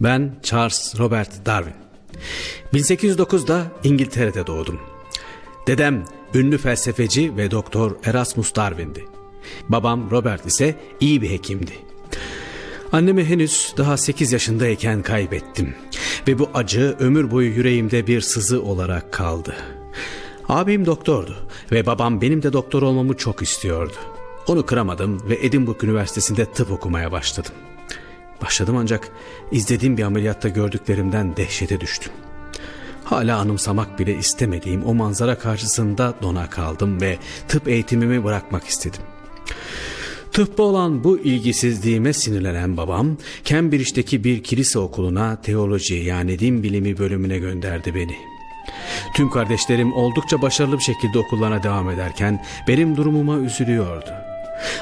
Ben Charles Robert Darwin. 1809'da İngiltere'de doğdum. Dedem ünlü felsefeci ve doktor Erasmus Darwin'di. Babam Robert ise iyi bir hekimdi. Annemi henüz daha 8 yaşındayken kaybettim ve bu acı ömür boyu yüreğimde bir sızı olarak kaldı. Abim doktordu ve babam benim de doktor olmamı çok istiyordu. Onu kıramadım ve Edinburgh Üniversitesi'nde tıp okumaya başladım. Başladım ancak izlediğim bir ameliyatta gördüklerimden dehşete düştüm. Hala anımsamak bile istemediğim o manzara karşısında dona kaldım ve tıp eğitimimi bırakmak istedim. Tıbba olan bu ilgisizliğime sinirlenen babam Cambridge'deki bir kilise okuluna teoloji yani din bilimi bölümüne gönderdi beni. Tüm kardeşlerim oldukça başarılı bir şekilde okullarına devam ederken benim durumuma üzülüyordu.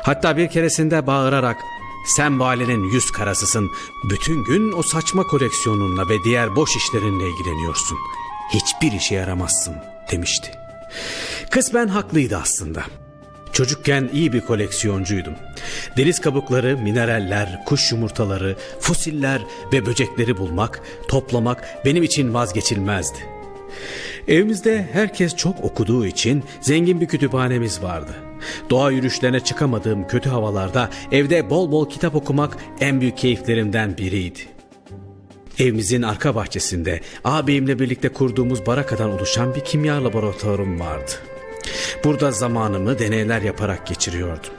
Hatta bir keresinde bağırarak sen bu yüz karasısın. Bütün gün o saçma koleksiyonunla ve diğer boş işlerinle ilgileniyorsun. Hiçbir işe yaramazsın demişti. Kısmen haklıydı aslında. Çocukken iyi bir koleksiyoncuydum. Deniz kabukları, mineraller, kuş yumurtaları, fosiller ve böcekleri bulmak, toplamak benim için vazgeçilmezdi. Evimizde herkes çok okuduğu için zengin bir kütüphanemiz vardı. Doğa yürüyüşlerine çıkamadığım kötü havalarda evde bol bol kitap okumak en büyük keyiflerimden biriydi. Evimizin arka bahçesinde ağabeyimle birlikte kurduğumuz barakadan oluşan bir kimya laboratuvarım vardı. Burada zamanımı deneyler yaparak geçiriyordum.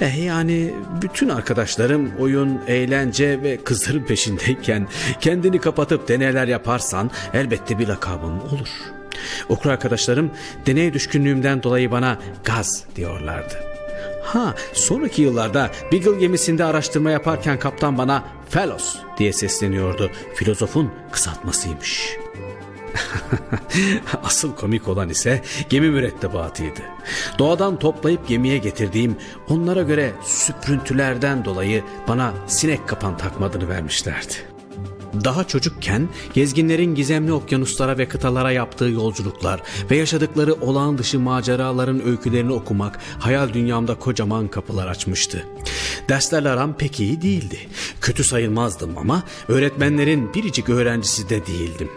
Eh yani bütün arkadaşlarım oyun, eğlence ve kızların peşindeyken kendini kapatıp deneyler yaparsan elbette bir lakabın olur. Okul arkadaşlarım deney düşkünlüğümden dolayı bana gaz diyorlardı. Ha sonraki yıllarda Beagle gemisinde araştırma yaparken kaptan bana Fellows diye sesleniyordu. Filozofun kısaltmasıymış. Asıl komik olan ise gemi mürettebatıydı. Doğadan toplayıp gemiye getirdiğim onlara göre süprüntülerden dolayı bana sinek kapan takmadığını vermişlerdi. Daha çocukken gezginlerin gizemli okyanuslara ve kıtalara yaptığı yolculuklar ve yaşadıkları olağan dışı maceraların öykülerini okumak hayal dünyamda kocaman kapılar açmıştı. Derslerle aram pek iyi değildi. Kötü sayılmazdım ama öğretmenlerin biricik öğrencisi de değildim.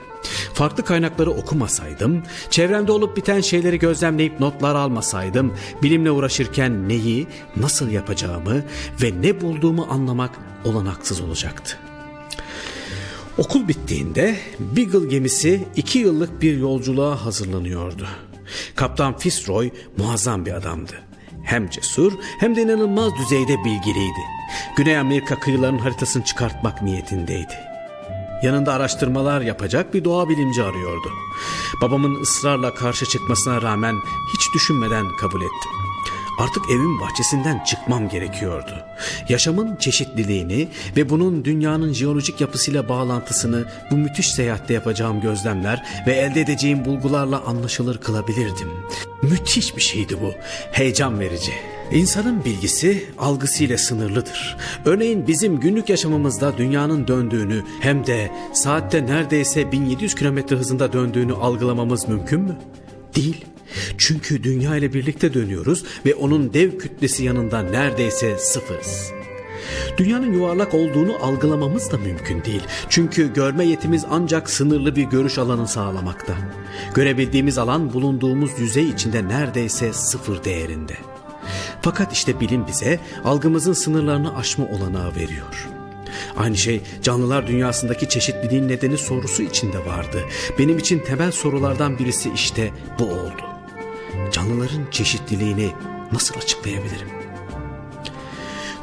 Farklı kaynakları okumasaydım, çevremde olup biten şeyleri gözlemleyip notlar almasaydım, bilimle uğraşırken neyi, nasıl yapacağımı ve ne bulduğumu anlamak olanaksız olacaktı. Okul bittiğinde Beagle gemisi iki yıllık bir yolculuğa hazırlanıyordu. Kaptan Fitzroy muazzam bir adamdı. Hem cesur hem de inanılmaz düzeyde bilgiliydi. Güney Amerika kıyılarının haritasını çıkartmak niyetindeydi. Yanında araştırmalar yapacak bir doğa bilimci arıyordu. Babamın ısrarla karşı çıkmasına rağmen hiç düşünmeden kabul ettim. Artık evin bahçesinden çıkmam gerekiyordu. Yaşamın çeşitliliğini ve bunun dünyanın jeolojik yapısıyla bağlantısını bu müthiş seyahatte yapacağım gözlemler ve elde edeceğim bulgularla anlaşılır kılabilirdim. Müthiş bir şeydi bu. Heyecan verici. İnsanın bilgisi algısıyla sınırlıdır. Örneğin bizim günlük yaşamımızda dünyanın döndüğünü hem de saatte neredeyse 1700 km hızında döndüğünü algılamamız mümkün mü? Değil. Çünkü dünya ile birlikte dönüyoruz ve onun dev kütlesi yanında neredeyse sıfırız. Dünyanın yuvarlak olduğunu algılamamız da mümkün değil. Çünkü görme yetimiz ancak sınırlı bir görüş alanı sağlamakta. Görebildiğimiz alan bulunduğumuz yüzey içinde neredeyse sıfır değerinde. Fakat işte bilim bize algımızın sınırlarını aşma olanağı veriyor. Aynı şey canlılar dünyasındaki çeşitliliğin nedeni sorusu içinde vardı. Benim için temel sorulardan birisi işte bu oldu. Canlıların çeşitliliğini nasıl açıklayabilirim?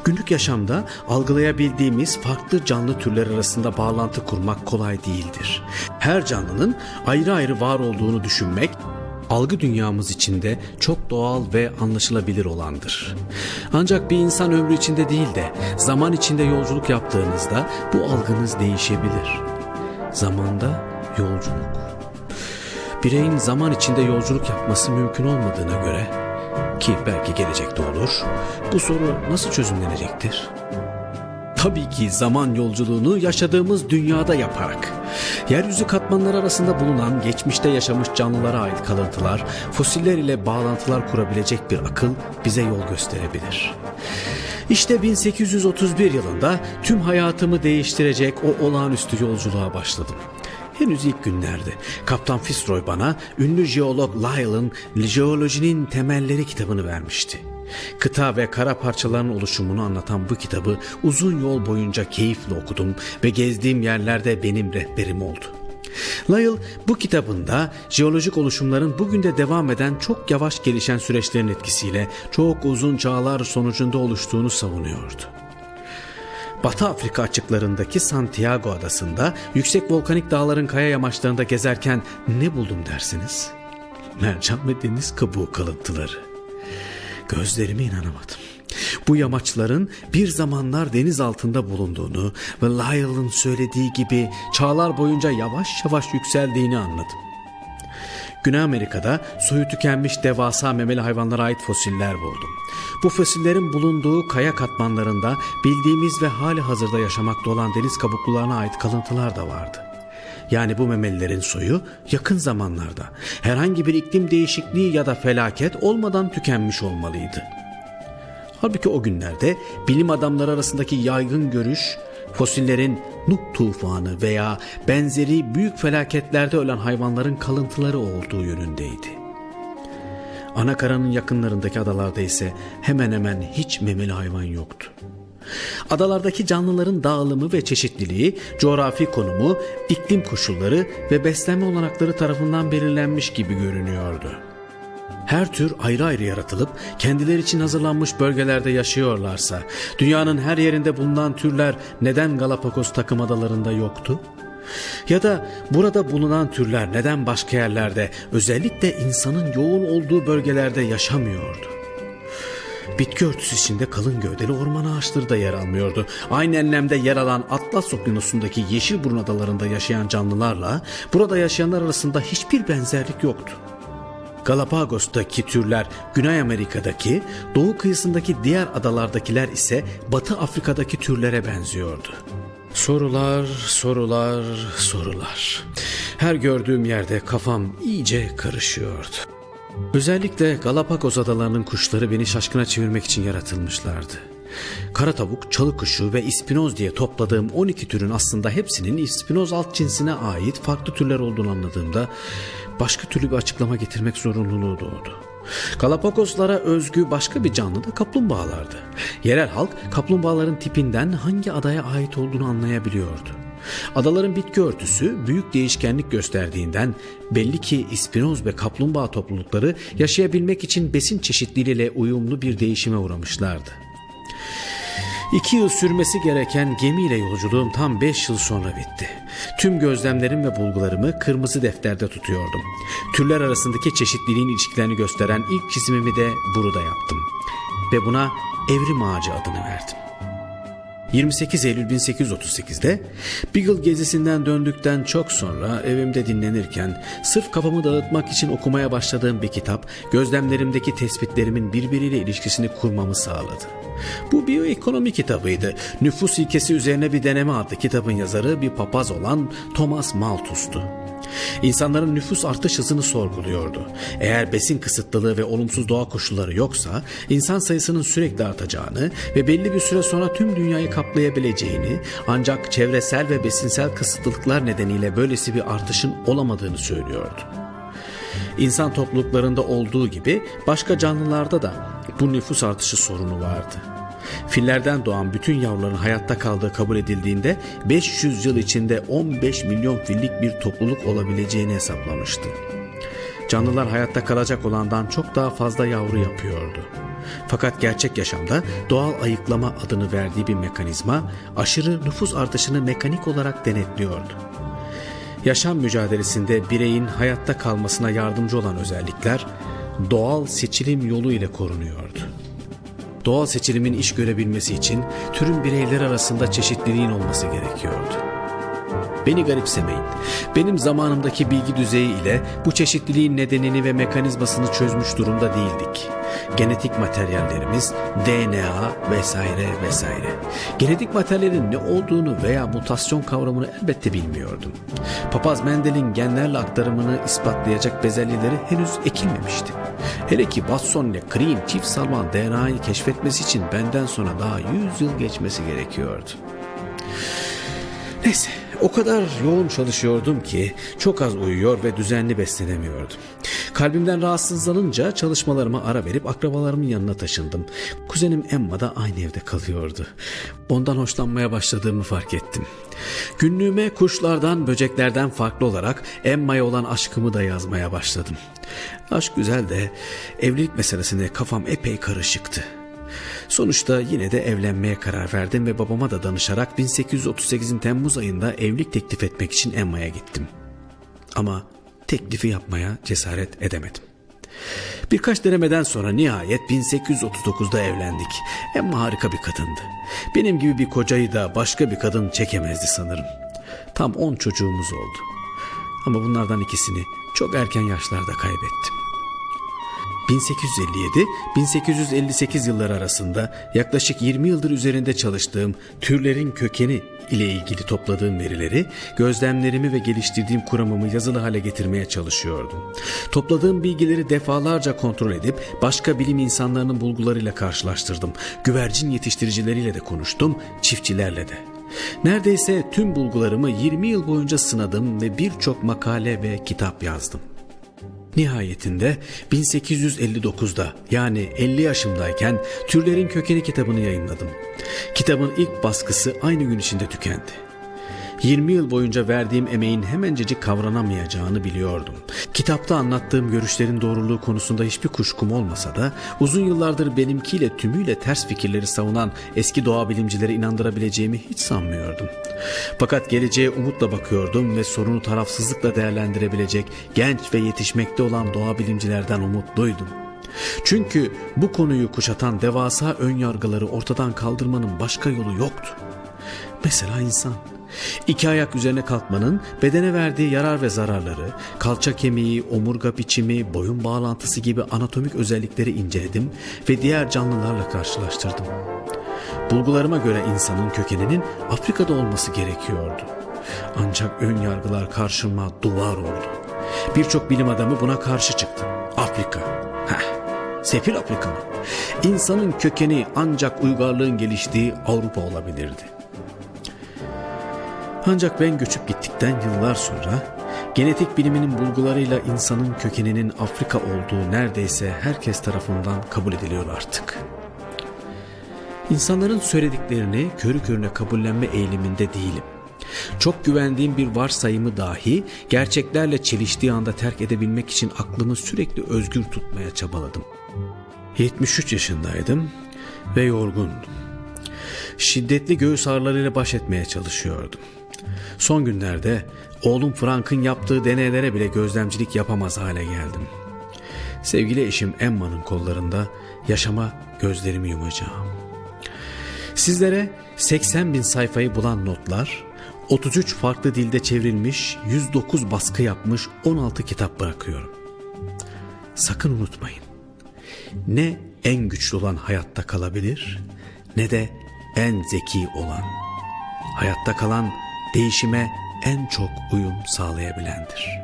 Günlük yaşamda algılayabildiğimiz farklı canlı türler arasında bağlantı kurmak kolay değildir. Her canlının ayrı ayrı var olduğunu düşünmek algı dünyamız içinde çok doğal ve anlaşılabilir olandır. Ancak bir insan ömrü içinde değil de zaman içinde yolculuk yaptığınızda bu algınız değişebilir. Zamanda yolculuk. Bireyin zaman içinde yolculuk yapması mümkün olmadığına göre ki belki gelecekte olur, bu soru nasıl çözümlenecektir? Tabii ki zaman yolculuğunu yaşadığımız dünyada yaparak. Yeryüzü katmanları arasında bulunan geçmişte yaşamış canlılara ait kalıntılar, fosiller ile bağlantılar kurabilecek bir akıl bize yol gösterebilir. İşte 1831 yılında tüm hayatımı değiştirecek o olağanüstü yolculuğa başladım. Henüz ilk günlerde Kaptan Fitzroy bana ünlü jeolog Lyell'ın Jeolojinin Temelleri kitabını vermişti. Kıta ve kara parçaların oluşumunu anlatan bu kitabı uzun yol boyunca keyifle okudum ve gezdiğim yerlerde benim rehberim oldu. Lyell bu kitabında jeolojik oluşumların bugün de devam eden çok yavaş gelişen süreçlerin etkisiyle çok uzun çağlar sonucunda oluştuğunu savunuyordu. Batı Afrika açıklarındaki Santiago adasında yüksek volkanik dağların kaya yamaçlarında gezerken ne buldum dersiniz? Mercan ve deniz kabuğu kalıntıları. Gözlerime inanamadım. Bu yamaçların bir zamanlar deniz altında bulunduğunu ve Lyell'ın söylediği gibi çağlar boyunca yavaş yavaş yükseldiğini anladım. Güney Amerika'da soyu tükenmiş devasa memeli hayvanlara ait fosiller buldum. Bu fosillerin bulunduğu kaya katmanlarında bildiğimiz ve hali hazırda yaşamakta olan deniz kabuklularına ait kalıntılar da vardı. Yani bu memelilerin soyu yakın zamanlarda herhangi bir iklim değişikliği ya da felaket olmadan tükenmiş olmalıydı. Halbuki o günlerde bilim adamları arasındaki yaygın görüş fosillerin Nuh tufanı veya benzeri büyük felaketlerde ölen hayvanların kalıntıları olduğu yönündeydi. Anakara'nın yakınlarındaki adalarda ise hemen hemen hiç memeli hayvan yoktu. Adalardaki canlıların dağılımı ve çeşitliliği, coğrafi konumu, iklim koşulları ve beslenme olanakları tarafından belirlenmiş gibi görünüyordu. Her tür ayrı ayrı yaratılıp kendileri için hazırlanmış bölgelerde yaşıyorlarsa, dünyanın her yerinde bulunan türler neden Galapagos takım adalarında yoktu? Ya da burada bulunan türler neden başka yerlerde, özellikle insanın yoğun olduğu bölgelerde yaşamıyordu? Bitki örtüsü içinde kalın gövdeli orman ağaçları da yer almıyordu. Aynı enlemde yer alan Atlas Okyanusu'ndaki Yeşilburun adalarında yaşayan canlılarla burada yaşayanlar arasında hiçbir benzerlik yoktu. Galapagos'taki türler Güney Amerika'daki, doğu kıyısındaki diğer adalardakiler ise Batı Afrika'daki türlere benziyordu. Sorular, sorular, sorular. Her gördüğüm yerde kafam iyice karışıyordu. Özellikle Galapagos adalarının kuşları beni şaşkına çevirmek için yaratılmışlardı. Kara tavuk, çalı kuşu ve ispinoz diye topladığım 12 türün aslında hepsinin ispinoz alt cinsine ait farklı türler olduğunu anladığımda başka türlü bir açıklama getirmek zorunluluğu doğdu. Galapagoslara özgü başka bir canlı da kaplumbağalardı. Yerel halk kaplumbağaların tipinden hangi adaya ait olduğunu anlayabiliyordu. Adaların bitki örtüsü büyük değişkenlik gösterdiğinden belli ki ispinoz ve kaplumbağa toplulukları yaşayabilmek için besin çeşitliliğiyle uyumlu bir değişime uğramışlardı. İki yıl sürmesi gereken gemiyle yolculuğum tam beş yıl sonra bitti. Tüm gözlemlerim ve bulgularımı kırmızı defterde tutuyordum. Türler arasındaki çeşitliliğin ilişkilerini gösteren ilk çizimimi de burada yaptım. Ve buna evrim ağacı adını verdim. 28 Eylül 1838'de Beagle gezisinden döndükten çok sonra evimde dinlenirken sırf kafamı dağıtmak için okumaya başladığım bir kitap gözlemlerimdeki tespitlerimin birbiriyle ilişkisini kurmamı sağladı. Bu biyoekonomi kitabıydı. Nüfus ilkesi üzerine bir deneme adlı kitabın yazarı bir papaz olan Thomas Malthus'tu. İnsanların nüfus artış hızını sorguluyordu. Eğer besin kısıtlılığı ve olumsuz doğa koşulları yoksa insan sayısının sürekli artacağını ve belli bir süre sonra tüm dünyayı kaplayabileceğini ancak çevresel ve besinsel kısıtlılıklar nedeniyle böylesi bir artışın olamadığını söylüyordu. İnsan topluluklarında olduğu gibi başka canlılarda da bu nüfus artışı sorunu vardı. Fillerden doğan bütün yavruların hayatta kaldığı kabul edildiğinde 500 yıl içinde 15 milyon fillik bir topluluk olabileceğini hesaplamıştı. Canlılar hayatta kalacak olandan çok daha fazla yavru yapıyordu. Fakat gerçek yaşamda doğal ayıklama adını verdiği bir mekanizma aşırı nüfus artışını mekanik olarak denetliyordu. Yaşam mücadelesinde bireyin hayatta kalmasına yardımcı olan özellikler doğal seçilim yolu ile korunuyordu. Doğal seçilimin iş görebilmesi için türün bireyler arasında çeşitliliğin olması gerekiyordu. Beni garipsemeyin. Benim zamanımdaki bilgi düzeyi ile bu çeşitliliğin nedenini ve mekanizmasını çözmüş durumda değildik. Genetik materyallerimiz, DNA vesaire vesaire. Genetik materyalin ne olduğunu veya mutasyon kavramını elbette bilmiyordum. Papaz Mendel'in genlerle aktarımını ispatlayacak bezelyeleri henüz ekilmemişti. Hele ki Watson ile Crick'in çift sarmal DNA'yı keşfetmesi için benden sonra daha 100 yıl geçmesi gerekiyordu. Neyse o kadar yoğun çalışıyordum ki çok az uyuyor ve düzenli beslenemiyordum. Kalbimden rahatsızlanınca çalışmalarıma ara verip akrabalarımın yanına taşındım. Kuzenim Emma da aynı evde kalıyordu. Ondan hoşlanmaya başladığımı fark ettim. Günlüğüme kuşlardan, böceklerden farklı olarak Emma'ya olan aşkımı da yazmaya başladım. Aşk güzel de evlilik meselesine kafam epey karışıktı. Sonuçta yine de evlenmeye karar verdim ve babama da danışarak 1838'in Temmuz ayında evlilik teklif etmek için Emma'ya gittim. Ama teklifi yapmaya cesaret edemedim. Birkaç denemeden sonra nihayet 1839'da evlendik. Emma harika bir kadındı. Benim gibi bir kocayı da başka bir kadın çekemezdi sanırım. Tam 10 çocuğumuz oldu. Ama bunlardan ikisini çok erken yaşlarda kaybettim. 1857-1858 yılları arasında yaklaşık 20 yıldır üzerinde çalıştığım türlerin kökeni ile ilgili topladığım verileri, gözlemlerimi ve geliştirdiğim kuramımı yazılı hale getirmeye çalışıyordum. Topladığım bilgileri defalarca kontrol edip başka bilim insanlarının bulgularıyla karşılaştırdım. Güvercin yetiştiricileriyle de konuştum, çiftçilerle de. Neredeyse tüm bulgularımı 20 yıl boyunca sınadım ve birçok makale ve kitap yazdım. Nihayetinde 1859'da yani 50 yaşımdayken Türlerin Kökeni kitabını yayınladım. Kitabın ilk baskısı aynı gün içinde tükendi. 20 yıl boyunca verdiğim emeğin hemencecik kavranamayacağını biliyordum. Kitapta anlattığım görüşlerin doğruluğu konusunda hiçbir kuşkum olmasa da uzun yıllardır benimkiyle tümüyle ters fikirleri savunan eski doğa bilimcileri inandırabileceğimi hiç sanmıyordum. Fakat geleceğe umutla bakıyordum ve sorunu tarafsızlıkla değerlendirebilecek genç ve yetişmekte olan doğa bilimcilerden umutluydum. Çünkü bu konuyu kuşatan devasa ön yargıları ortadan kaldırmanın başka yolu yoktu. Mesela insan. İki ayak üzerine kalkmanın bedene verdiği yarar ve zararları, kalça kemiği, omurga biçimi, boyun bağlantısı gibi anatomik özellikleri inceledim ve diğer canlılarla karşılaştırdım. Bulgularıma göre insanın kökeninin Afrika'da olması gerekiyordu. Ancak ön yargılar karşıma duvar oldu. Birçok bilim adamı buna karşı çıktı. Afrika. Heh, sefil Afrika mı? İnsanın kökeni ancak uygarlığın geliştiği Avrupa olabilirdi. Ancak ben göçüp gittikten yıllar sonra genetik biliminin bulgularıyla insanın kökeninin Afrika olduğu neredeyse herkes tarafından kabul ediliyor artık. İnsanların söylediklerini körü körüne kabullenme eğiliminde değilim. Çok güvendiğim bir varsayımı dahi gerçeklerle çeliştiği anda terk edebilmek için aklımı sürekli özgür tutmaya çabaladım. 73 yaşındaydım ve yorgundum. Şiddetli göğüs ağrılarıyla baş etmeye çalışıyordum. Son günlerde oğlum Frank'ın yaptığı deneylere bile gözlemcilik yapamaz hale geldim. Sevgili eşim Emma'nın kollarında yaşama gözlerimi yumacağım. Sizlere 80 bin sayfayı bulan notlar, 33 farklı dilde çevrilmiş, 109 baskı yapmış 16 kitap bırakıyorum. Sakın unutmayın. Ne en güçlü olan hayatta kalabilir ne de en zeki olan. Hayatta kalan değişime en çok uyum sağlayabilendir.''